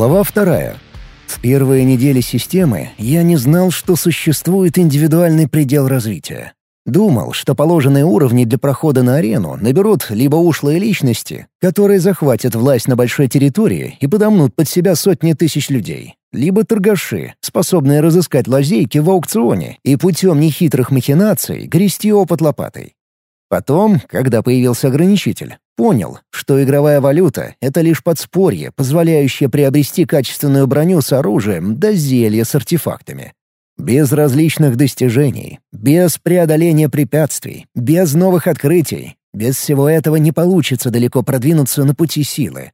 Глава вторая. В первые недели системы я не знал, что существует индивидуальный предел развития. Думал, что положенные уровни для прохода на арену наберут либо ушлые личности, которые захватят власть на большой территории и подомнут под себя сотни тысяч людей, либо торгаши, способные разыскать лазейки в аукционе и путем нехитрых махинаций грести опыт лопатой. Потом, когда появился ограничитель, понял, что игровая валюта — это лишь подспорье, позволяющее приобрести качественную броню с оружием до зелья с артефактами. Без различных достижений, без преодоления препятствий, без новых открытий, без всего этого не получится далеко продвинуться на пути силы.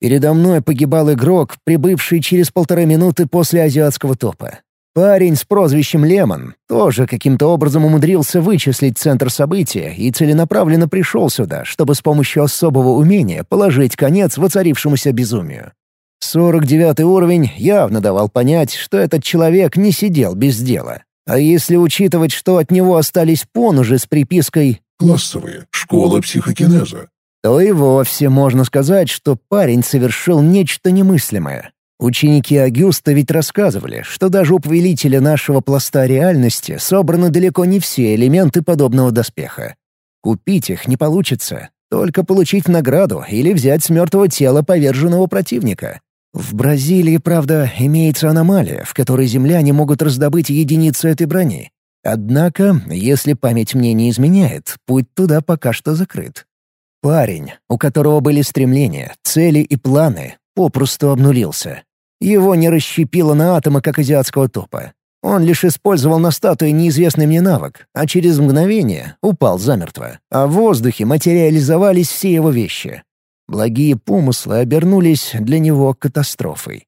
Передо мной погибал игрок, прибывший через полторы минуты после азиатского топа. Парень с прозвищем Лемон тоже каким-то образом умудрился вычислить центр события и целенаправленно пришел сюда, чтобы с помощью особого умения положить конец воцарившемуся безумию. 49 уровень явно давал понять, что этот человек не сидел без дела. А если учитывать, что от него остались понужи с припиской «Классовые. Школа психокинеза», то и вовсе можно сказать, что парень совершил нечто немыслимое. Ученики Агюста ведь рассказывали, что даже у повелителя нашего пласта реальности собраны далеко не все элементы подобного доспеха. Купить их не получится, только получить награду или взять с мертвого тела поверженного противника. В Бразилии, правда, имеется аномалия, в которой земляне могут раздобыть единицу этой брони. Однако, если память мне не изменяет, путь туда пока что закрыт. Парень, у которого были стремления, цели и планы, попросту обнулился. Его не расщепило на атомы, как азиатского топа. Он лишь использовал на статуе неизвестный мне навык, а через мгновение упал замертво. А в воздухе материализовались все его вещи. Благие помыслы обернулись для него катастрофой.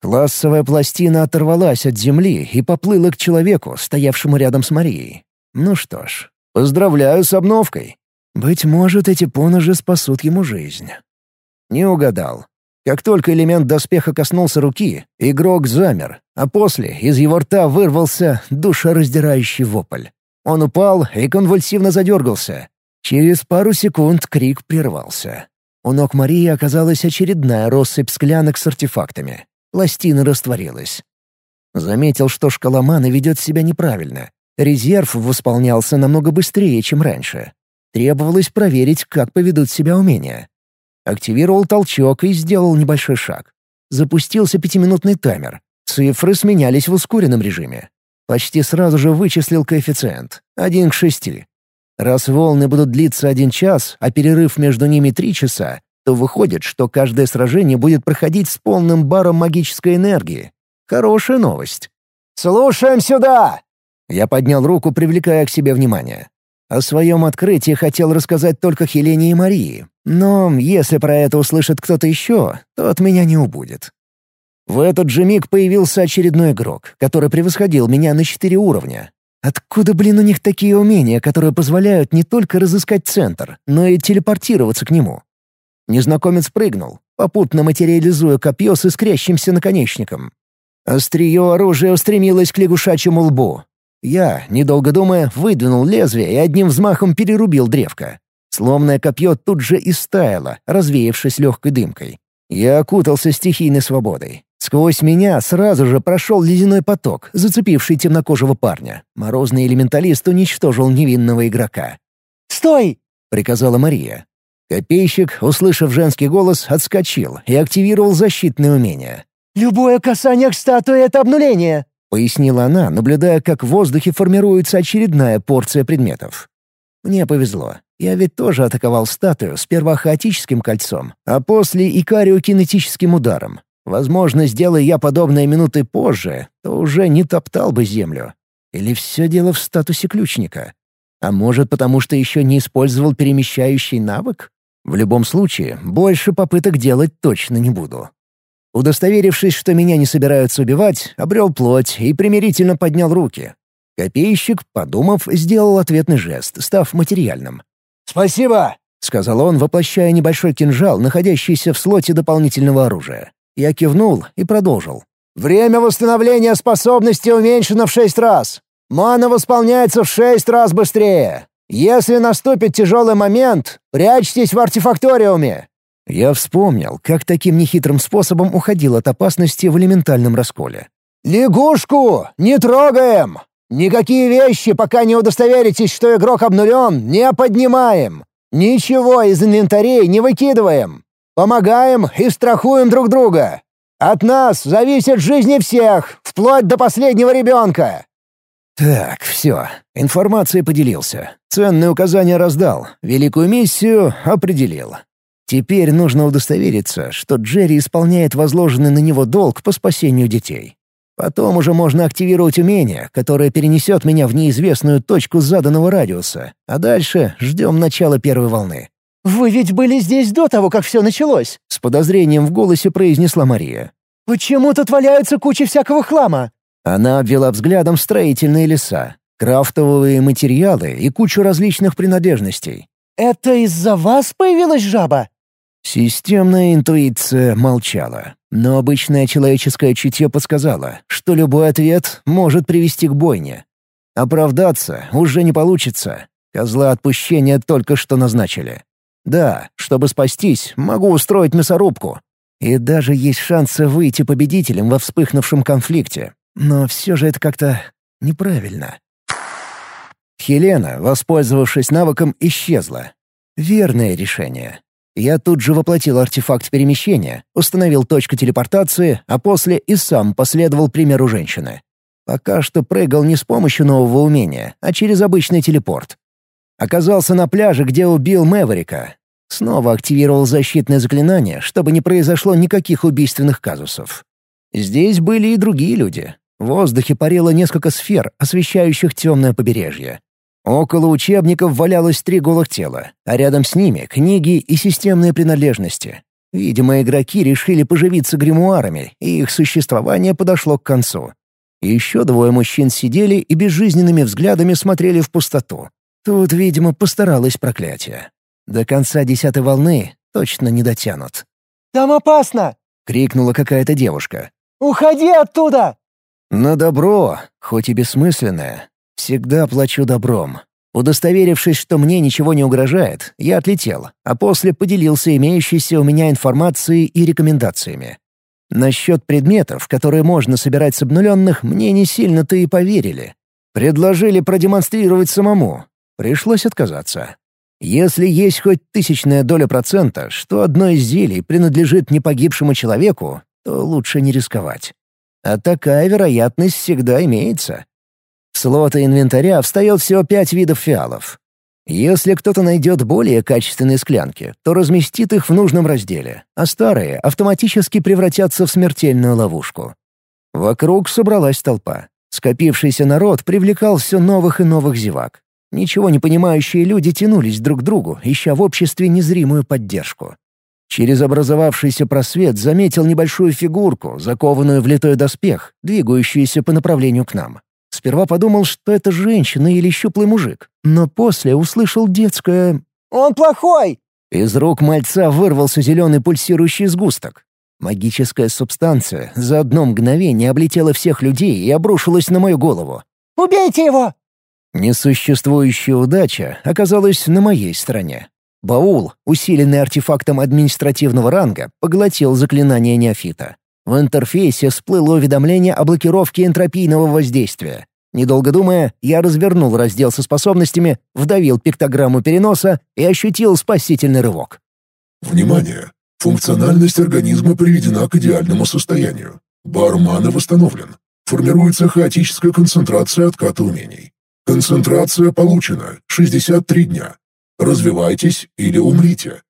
Классовая пластина оторвалась от земли и поплыла к человеку, стоявшему рядом с Марией. Ну что ж, поздравляю с обновкой. Быть может, эти поножи спасут ему жизнь. Не угадал. Как только элемент доспеха коснулся руки, игрок замер, а после из его рта вырвался душераздирающий вопль. Он упал и конвульсивно задергался. Через пару секунд крик прервался. У ног Марии оказалась очередная россыпь склянок с артефактами. Пластина растворилась. Заметил, что шкала маны ведет себя неправильно. Резерв восполнялся намного быстрее, чем раньше. Требовалось проверить, как поведут себя умения. Активировал толчок и сделал небольшой шаг. Запустился пятиминутный таймер. Цифры сменялись в ускоренном режиме. Почти сразу же вычислил коэффициент — один к шести. Раз волны будут длиться один час, а перерыв между ними три часа, то выходит, что каждое сражение будет проходить с полным баром магической энергии. Хорошая новость. «Слушаем сюда!» Я поднял руку, привлекая к себе внимание. О своем открытии хотел рассказать только Хелене и Марии, но если про это услышит кто-то еще, то от меня не убудет. В этот же миг появился очередной игрок, который превосходил меня на четыре уровня. Откуда, блин, у них такие умения, которые позволяют не только разыскать центр, но и телепортироваться к нему? Незнакомец прыгнул, попутно материализуя копье с искрящимся наконечником. Острие оружия устремилось к лягушачьему лбу, я, недолго думая, выдвинул лезвие и одним взмахом перерубил древко. Сломное копье тут же истаяло, развеявшись легкой дымкой. Я окутался стихийной свободой. Сквозь меня сразу же прошел ледяной поток, зацепивший темнокожего парня. Морозный элементалист уничтожил невинного игрока. «Стой!» — приказала Мария. Копейщик, услышав женский голос, отскочил и активировал защитное умение. «Любое касание к статуе — это обнуление!» Пояснила она, наблюдая, как в воздухе формируется очередная порция предметов. Мне повезло. Я ведь тоже атаковал статую сперва хаотическим кольцом, а после икариокинетическим ударом. Возможно, сделай я подобное минуты позже, то уже не топтал бы землю. Или все дело в статусе ключника? А может, потому что еще не использовал перемещающий навык? В любом случае, больше попыток делать точно не буду. Удостоверившись, что меня не собираются убивать, обрел плоть и примирительно поднял руки. Копейщик, подумав, сделал ответный жест, став материальным. «Спасибо!» — сказал он, воплощая небольшой кинжал, находящийся в слоте дополнительного оружия. Я кивнул и продолжил. «Время восстановления способности уменьшено в шесть раз. Мана восполняется в шесть раз быстрее. Если наступит тяжелый момент, прячьтесь в артефакториуме. Я вспомнил, как таким нехитрым способом уходил от опасности в элементальном расколе. «Лягушку! Не трогаем! Никакие вещи, пока не удостоверитесь, что игрок обнулен, не поднимаем! Ничего из инвентарей не выкидываем! Помогаем и страхуем друг друга! От нас зависит жизни всех, вплоть до последнего ребенка!» Так, все. Информацией поделился. Ценные указания раздал. Великую миссию определил. Теперь нужно удостовериться, что Джерри исполняет возложенный на него долг по спасению детей. Потом уже можно активировать умение, которое перенесет меня в неизвестную точку заданного радиуса, а дальше ждем начала первой волны. «Вы ведь были здесь до того, как все началось?» — с подозрением в голосе произнесла Мария. «Почему тут валяются кучи всякого хлама?» Она обвела взглядом строительные леса, крафтовые материалы и кучу различных принадлежностей. «Это из-за вас появилась жаба?» Системная интуиция молчала, но обычное человеческое чутье подсказало, что любой ответ может привести к бойне. Оправдаться уже не получится. Козла отпущения только что назначили. Да, чтобы спастись, могу устроить мясорубку. И даже есть шансы выйти победителем во вспыхнувшем конфликте. Но все же это как-то неправильно. Хелена, воспользовавшись навыком, исчезла. Верное решение. Я тут же воплотил артефакт перемещения, установил точку телепортации, а после и сам последовал примеру женщины. Пока что прыгал не с помощью нового умения, а через обычный телепорт. Оказался на пляже, где убил Мэверика. Снова активировал защитное заклинание, чтобы не произошло никаких убийственных казусов. Здесь были и другие люди. В воздухе парило несколько сфер, освещающих темное побережье. Около учебников валялось три голых тела, а рядом с ними — книги и системные принадлежности. Видимо, игроки решили поживиться гримуарами, и их существование подошло к концу. Еще двое мужчин сидели и безжизненными взглядами смотрели в пустоту. Тут, видимо, постаралось проклятие. До конца десятой волны точно не дотянут. «Там опасно!» — крикнула какая-то девушка. «Уходи оттуда!» «На добро, хоть и бессмысленное, Всегда плачу добром. Удостоверившись, что мне ничего не угрожает, я отлетел, а после поделился имеющейся у меня информацией и рекомендациями. Насчет предметов, которые можно собирать с обнуленных, мне не сильно-то и поверили. Предложили продемонстрировать самому. Пришлось отказаться. Если есть хоть тысячная доля процента, что одно из зелий принадлежит не погибшему человеку, то лучше не рисковать. А такая вероятность всегда имеется. В слоты инвентаря встает всего пять видов фиалов. Если кто-то найдет более качественные склянки, то разместит их в нужном разделе, а старые автоматически превратятся в смертельную ловушку. Вокруг собралась толпа. Скопившийся народ привлекал все новых и новых зевак. Ничего не понимающие люди тянулись друг к другу, ища в обществе незримую поддержку. Через образовавшийся просвет заметил небольшую фигурку, закованную в литой доспех, двигающуюся по направлению к нам. Сперва подумал, что это женщина или щуплый мужик, но после услышал детское «Он плохой!» Из рук мальца вырвался зеленый пульсирующий сгусток. Магическая субстанция за одно мгновение облетела всех людей и обрушилась на мою голову. «Убейте его!» Несуществующая удача оказалась на моей стороне. Баул, усиленный артефактом административного ранга, поглотил заклинание неофита. В интерфейсе всплыло уведомление о блокировке энтропийного воздействия. Недолго думая, я развернул раздел со способностями, вдавил пиктограмму переноса и ощутил спасительный рывок. Внимание! Функциональность организма приведена к идеальному состоянию. Бар маны восстановлен. Формируется хаотическая концентрация отката умений. Концентрация получена. 63 дня. Развивайтесь или умрите.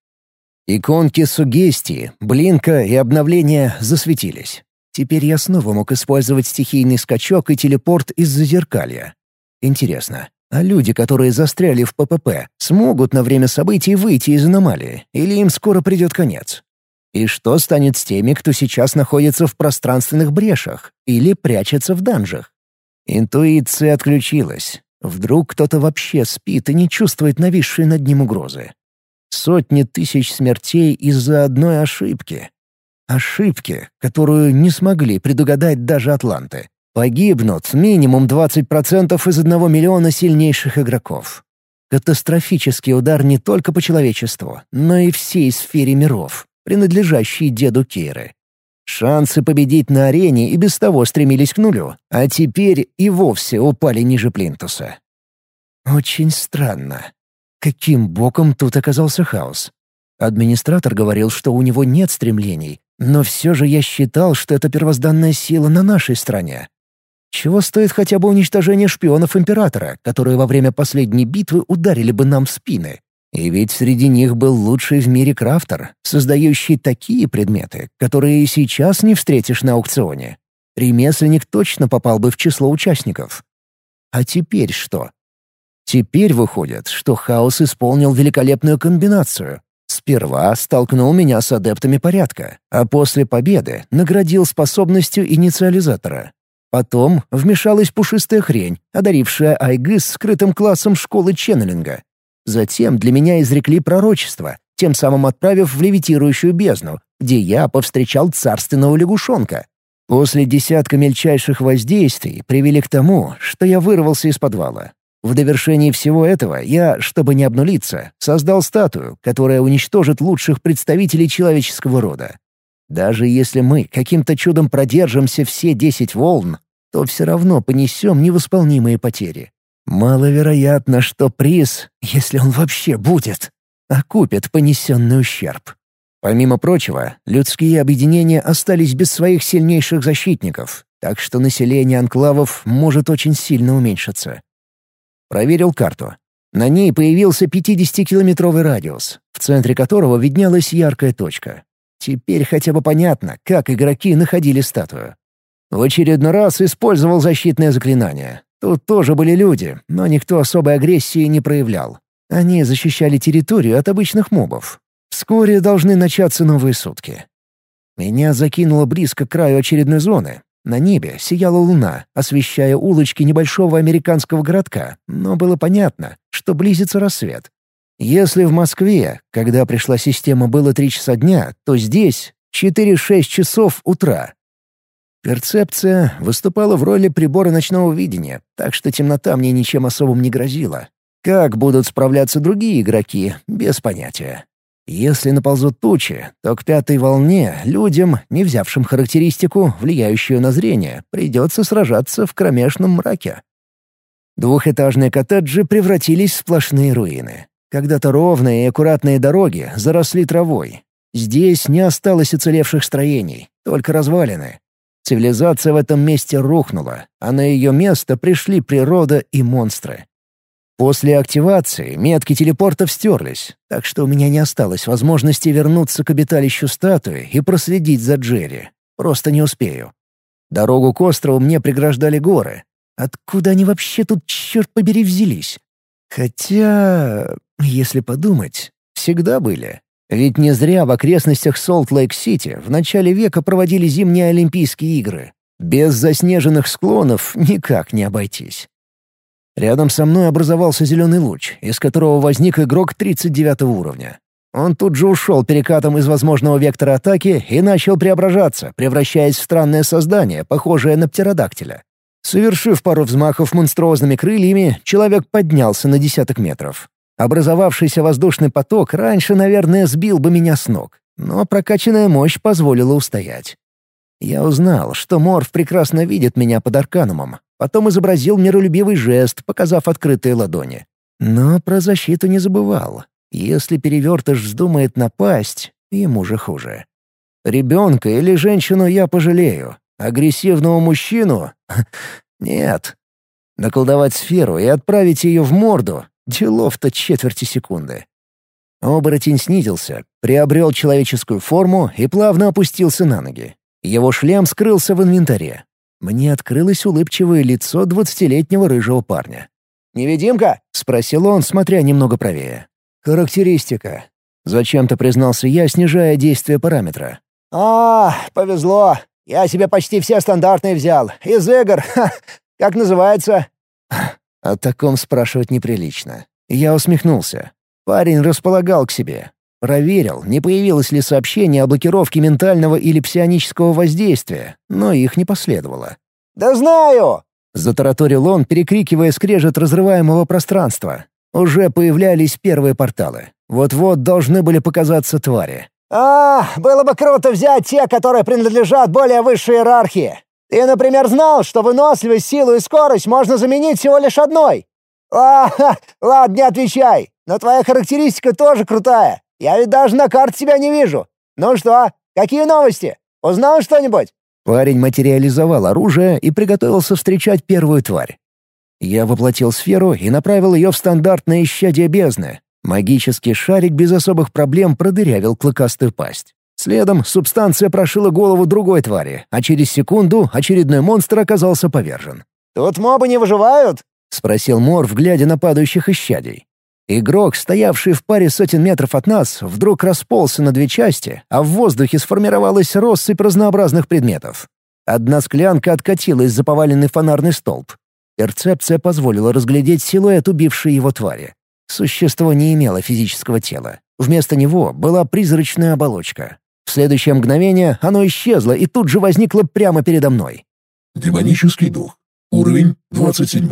Иконки сугестии, блинка и обновления засветились. Теперь я снова мог использовать стихийный скачок и телепорт из зазеркалья. Интересно, а люди, которые застряли в ППП, смогут на время событий выйти из аномалии, или им скоро придет конец? И что станет с теми, кто сейчас находится в пространственных брешах или прячется в данжах? Интуиция отключилась. Вдруг кто-то вообще спит и не чувствует нависшей над ним угрозы. Сотни тысяч смертей из-за одной ошибки. Ошибки, которую не смогли предугадать даже атланты. Погибнут минимум 20% из одного миллиона сильнейших игроков. Катастрофический удар не только по человечеству, но и всей сфере миров, принадлежащей деду Кейры. Шансы победить на арене и без того стремились к нулю, а теперь и вовсе упали ниже плинтуса. Очень странно. Каким боком тут оказался хаос? Администратор говорил, что у него нет стремлений, но все же я считал, что это первозданная сила на нашей стороне. Чего стоит хотя бы уничтожение шпионов Императора, которые во время последней битвы ударили бы нам в спины? И ведь среди них был лучший в мире крафтер, создающий такие предметы, которые и сейчас не встретишь на аукционе. Ремесленник точно попал бы в число участников. А теперь что? Теперь выходит, что Хаос исполнил великолепную комбинацию. Сперва столкнул меня с адептами порядка, а после победы наградил способностью инициализатора. Потом вмешалась пушистая хрень, одарившая Айгыс скрытым классом школы ченнелинга. Затем для меня изрекли пророчество, тем самым отправив в левитирующую бездну, где я повстречал царственного лягушонка. После десятка мельчайших воздействий привели к тому, что я вырвался из подвала. В довершении всего этого я, чтобы не обнулиться, создал статую, которая уничтожит лучших представителей человеческого рода. Даже если мы каким-то чудом продержимся все десять волн, то все равно понесем невосполнимые потери. Маловероятно, что приз, если он вообще будет, окупит понесенный ущерб. Помимо прочего, людские объединения остались без своих сильнейших защитников, так что население анклавов может очень сильно уменьшиться. Проверил карту. На ней появился 50-километровый радиус, в центре которого виднелась яркая точка. Теперь хотя бы понятно, как игроки находили статую. В очередной раз использовал защитное заклинание. Тут тоже были люди, но никто особой агрессии не проявлял. Они защищали территорию от обычных мобов. Вскоре должны начаться новые сутки. Меня закинуло близко к краю очередной зоны. На небе сияла луна, освещая улочки небольшого американского городка, но было понятно, что близится рассвет. Если в Москве, когда пришла система, было три часа дня, то здесь 4-6 часов утра. Перцепция выступала в роли прибора ночного видения, так что темнота мне ничем особым не грозила. Как будут справляться другие игроки, без понятия. Если наползут тучи, то к пятой волне людям, не взявшим характеристику, влияющую на зрение, придется сражаться в кромешном мраке. Двухэтажные коттеджи превратились в сплошные руины. Когда-то ровные и аккуратные дороги заросли травой. Здесь не осталось уцелевших строений, только развалины. Цивилизация в этом месте рухнула, а на ее место пришли природа и монстры. После активации метки телепортов стерлись, так что у меня не осталось возможности вернуться к обиталищу статуи и проследить за Джерри. Просто не успею. Дорогу к острову мне преграждали горы. Откуда они вообще тут, черт побери, взялись? Хотя, если подумать, всегда были. Ведь не зря в окрестностях Солт-Лейк-Сити в начале века проводили зимние Олимпийские игры. Без заснеженных склонов никак не обойтись. Рядом со мной образовался зеленый луч, из которого возник игрок 39 уровня. Он тут же ушел перекатом из возможного вектора атаки и начал преображаться, превращаясь в странное создание, похожее на птеродактиля. Совершив пару взмахов монструозными крыльями, человек поднялся на десяток метров. Образовавшийся воздушный поток раньше, наверное, сбил бы меня с ног, но прокачанная мощь позволила устоять. Я узнал, что Морф прекрасно видит меня под арканумом, потом изобразил миролюбивый жест, показав открытые ладони. Но про защиту не забывал. Если перевертыш вздумает напасть, ему же хуже. Ребенка или женщину я пожалею. Агрессивного мужчину? Нет. Наколдовать сферу и отправить ее в морду Делов-то четверти секунды. Оборотень снизился, приобрел человеческую форму и плавно опустился на ноги. Его шлем скрылся в инвентаре. Мне открылось улыбчивое лицо двадцатилетнего рыжего парня. «Невидимка?» — спросил он, смотря немного правее. «Характеристика». Зачем-то признался я, снижая действие параметра. «А, повезло. Я себе почти все стандартные взял. Из игр. Ха, как называется?» О таком спрашивать неприлично. Я усмехнулся. Парень располагал к себе. Проверил, не появилось ли сообщение о блокировке ментального или псионического воздействия, но их не последовало. «Да знаю!» — затараторил он, перекрикивая скрежет разрываемого пространства. Уже появлялись первые порталы. Вот-вот должны были показаться твари. «А, было бы круто взять те, которые принадлежат более высшей иерархии. Ты, например, знал, что выносливость, силу и скорость можно заменить всего лишь одной? А, ладно, не отвечай, но твоя характеристика тоже крутая. Я ведь даже на карте тебя не вижу. Ну что, какие новости? Узнал что-нибудь?» Парень материализовал оружие и приготовился встречать первую тварь. Я воплотил сферу и направил ее в стандартное исчадие бездны. Магический шарик без особых проблем продырявил клыкастую пасть. Следом субстанция прошила голову другой твари, а через секунду очередной монстр оказался повержен. «Тут мобы не выживают?» — спросил Морф, глядя на падающих исчадий. Игрок, стоявший в паре сотен метров от нас, вдруг расползся на две части, а в воздухе сформировалась россыпь разнообразных предметов. Одна склянка откатилась за поваленный фонарный столб. Перцепция позволила разглядеть силуэт убившей его твари. Существо не имело физического тела. Вместо него была призрачная оболочка. В следующее мгновение оно исчезло и тут же возникло прямо передо мной. Демонический дух. Уровень 27.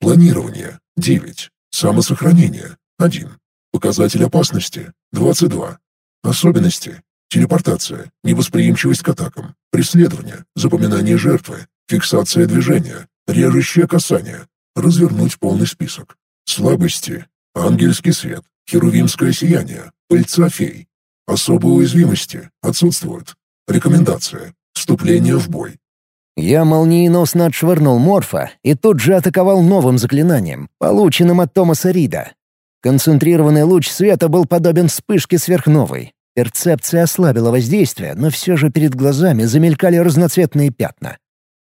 Планирование — 9. Самосохранение — 1. Показатель опасности — 22. Особенности — телепортация, невосприимчивость к атакам, преследование, запоминание жертвы, фиксация движения, режущее касание, развернуть полный список. Слабости — ангельский свет, херувимское сияние, пыльца фей. Особые уязвимости. Отсутствуют. Рекомендация — вступление в бой. Я молниеносно отшвырнул Морфа и тут же атаковал новым заклинанием, полученным от Томаса Рида. Концентрированный луч света был подобен вспышке сверхновой. Перцепция ослабила воздействие, но все же перед глазами замелькали разноцветные пятна.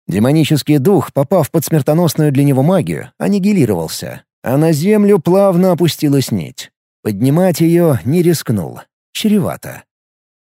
Демонический дух, попав под смертоносную для него магию, аннигилировался, а на землю плавно опустилась нить. Поднимать ее не рискнул. Чревато.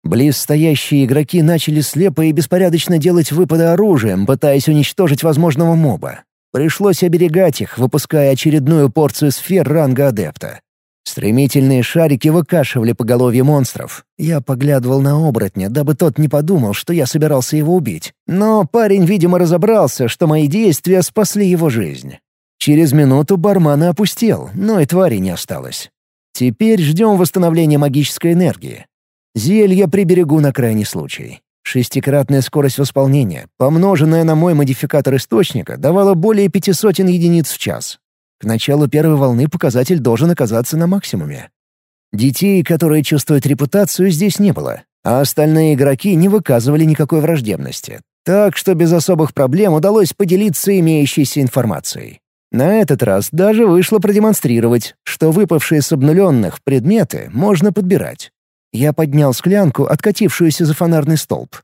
Близ стоящие игроки начали слепо и беспорядочно делать выпады оружием, пытаясь уничтожить возможного моба. Пришлось оберегать их, выпуская очередную порцию сфер ранга адепта. Стремительные шарики выкашивали поголовье монстров. Я поглядывал на оборотня, дабы тот не подумал, что я собирался его убить. Но парень, видимо, разобрался, что мои действия спасли его жизнь. Через минуту бармана опустел, но и твари не осталось. Теперь ждем восстановления магической энергии. Зелья приберегу на крайний случай. Шестикратная скорость восполнения, помноженная на мой модификатор источника, давала более пяти сотен единиц в час. К началу первой волны показатель должен оказаться на максимуме. Детей, которые чувствуют репутацию, здесь не было, а остальные игроки не выказывали никакой враждебности. Так что без особых проблем удалось поделиться имеющейся информацией. На этот раз даже вышло продемонстрировать, что выпавшие с обнуленных предметы можно подбирать. Я поднял склянку, откатившуюся за фонарный столб.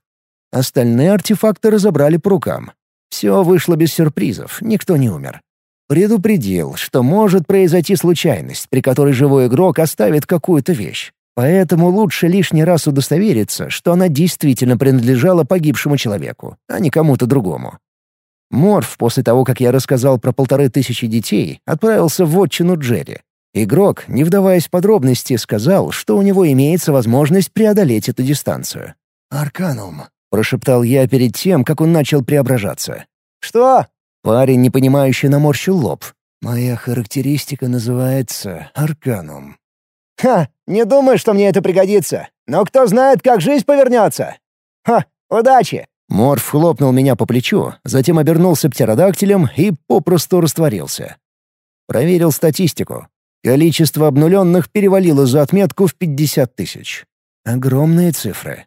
Остальные артефакты разобрали по рукам. Все вышло без сюрпризов, никто не умер. Предупредил, что может произойти случайность, при которой живой игрок оставит какую-то вещь. Поэтому лучше лишний раз удостовериться, что она действительно принадлежала погибшему человеку, а не кому-то другому. Морф, после того, как я рассказал про полторы тысячи детей, отправился в отчину Джерри. Игрок, не вдаваясь в подробности, сказал, что у него имеется возможность преодолеть эту дистанцию. «Арканум», — прошептал я перед тем, как он начал преображаться. «Что?» Парень, непонимающе, наморщил лоб. «Моя характеристика называется Арканум». «Ха! Не думаю, что мне это пригодится. Но кто знает, как жизнь повернется. Ха! Удачи!» Морф хлопнул меня по плечу, затем обернулся птеродактилем и попросту растворился. Проверил статистику. Количество обнуленных перевалило за отметку в 50 тысяч. Огромные цифры.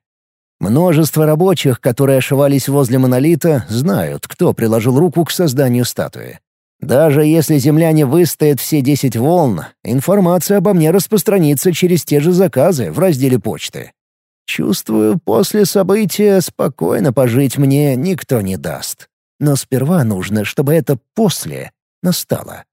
Множество рабочих, которые ошивались возле монолита, знают, кто приложил руку к созданию статуи. Даже если земляне выстоят все 10 волн, информация обо мне распространится через те же заказы в разделе почты. Чувствую, после события спокойно пожить мне никто не даст. Но сперва нужно, чтобы это «после» настало.